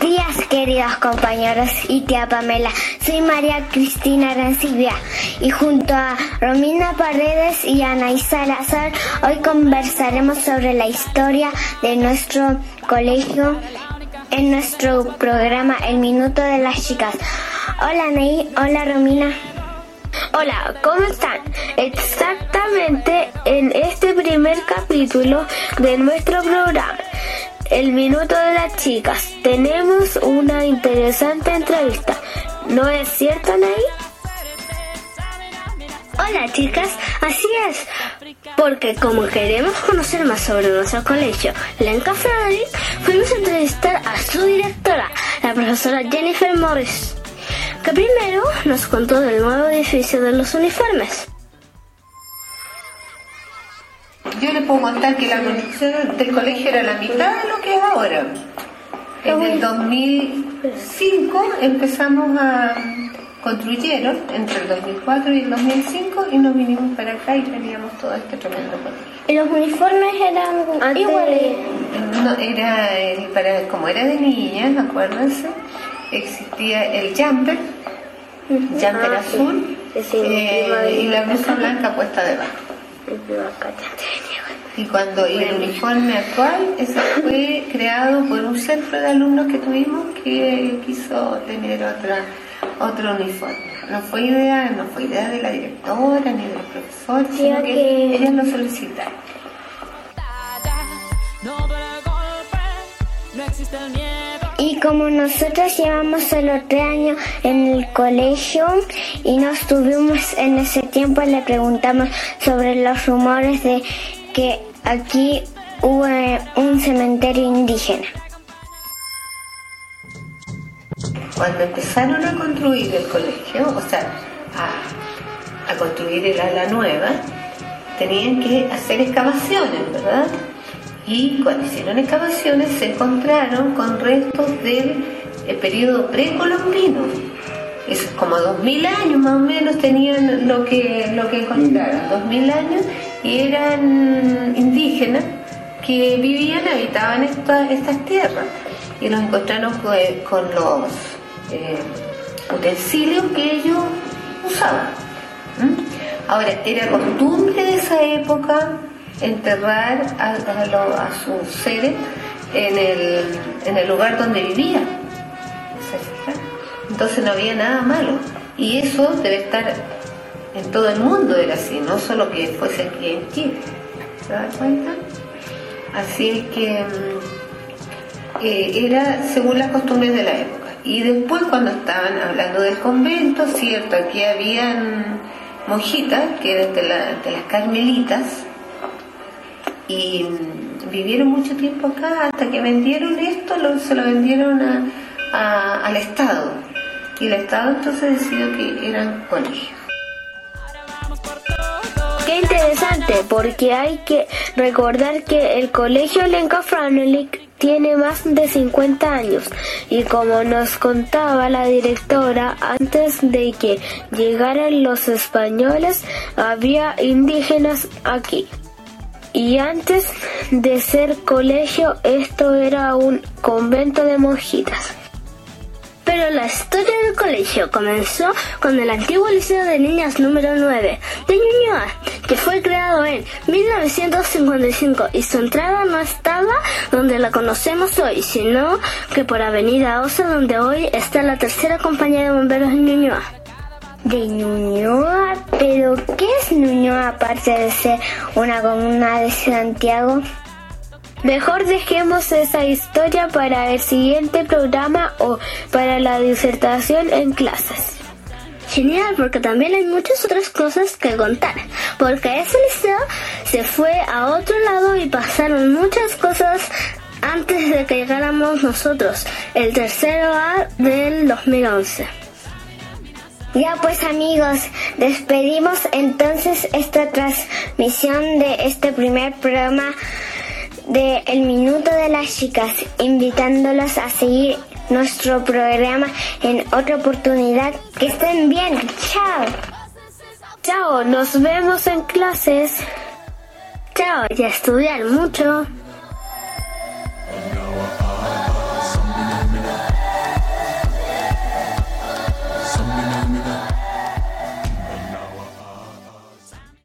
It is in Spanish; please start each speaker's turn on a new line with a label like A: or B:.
A: días, queridos compañeros y tía Pamela. Soy María Cristina Arancibia y junto a Romina Paredes y Anaí Salazar, hoy conversaremos sobre la historia de nuestro colegio en nuestro programa El Minuto de las Chicas. Hola Anaí, hola Romina.
B: Hola, ¿cómo están? Exactamente en este primer capítulo de nuestro programa el minuto de las chicas. Tenemos una interesante entrevista. ¿No es cierto, Nay?
C: Hola chicas, así es, porque como queremos conocer más sobre nuestro colegio, Lenca Frederick, fuimos a entrevistar a su directora, la profesora Jennifer Morris, que primero nos contó del nuevo edificio de los uniformes.
D: Yo le puedo contar que la construcción del colegio era la mitad de lo que es ahora. En el 2005 empezamos a construyeron entre el 2004 y el 2005 y nos vinimos para acá y teníamos todo este tremendo colegio.
A: ¿Y los uniformes eran iguales?
D: No, era el, para, como era de niñas, acuérdense, existía el jumper, jumper
B: Ah,
D: azul
B: sí, sí,
D: eh, y la blusa blanca puesta debajo. Y cuando y el uniforme actual, ese fue creado por un centro de alumnos que tuvimos que quiso tener otra otro uniforme. No fue idea, no fue idea de la directora ni del profesor, sino que,
A: que-
D: ellos lo solicitaron.
A: Y como nosotros llevamos solo tres años en el colegio y no estuvimos en ese tiempo, le preguntamos sobre los rumores de que aquí hubo eh, un cementerio indígena.
D: Cuando empezaron a construir el colegio, o sea, a, a construir el ala nueva, tenían que hacer excavaciones, ¿verdad? Y cuando hicieron excavaciones se encontraron con restos del eh, periodo precolombino. Es como 2000 años más o menos tenían lo que, lo que encontraron, 2000 años, y eran indígenas que vivían, habitaban esta- estas tierras y los encontraron con, con los eh, utensilios que ellos usaban. Ahora, era costumbre de esa época enterrar a, a lo- sus seres en el, lugar donde vivían. ¿Se fijan? Entonces no había nada malo. Y eso debe estar en todo el mundo, era así, no solo que fuese aquí en Chile. ¿Se da cuenta? Así es que mm, eh, era según las costumbres de la época. Y después cuando estaban hablando del convento, cierto, aquí habían monjitas, que eran de las carmelitas, y mm, vivieron mucho tiempo acá hasta que vendieron esto, se lo vendieron a- al Estado. Y el Estado entonces decidió que eran colegios.
B: Qué interesante, porque hay que recordar que el colegio Lenka Franelik tiene más de 50 años y como nos contaba la directora, antes de que llegaran los españoles había indígenas aquí. Y antes de ser colegio, esto era un convento de monjitas.
C: Pero la historia del colegio comenzó con el antiguo Liceo de Niñas número 9 de Ñuñoa, que fue creado en 1955 y su entrada no estaba donde la conocemos hoy, sino que por Avenida Osa, donde hoy está la tercera compañía de bomberos en Ñuñoa.
A: De Ñuñoa, pero ¿qué es Ñuñoa aparte de ser una comuna de Santiago?
B: Mejor dejemos esa historia para el siguiente programa o para la disertación en clases.
C: Genial, porque también hay muchas otras cosas que contar. Porque ese liceo se fue a otro lado y pasaron muchas cosas antes de que llegáramos nosotros, el tercero A del 2011.
A: Ya pues amigos, despedimos entonces esta transmisión de este primer programa de El Minuto de las Chicas, invitándolos a seguir nuestro programa en otra oportunidad. Que estén bien, chao.
B: Chao, nos vemos en clases.
C: Chao, y a estudiar mucho.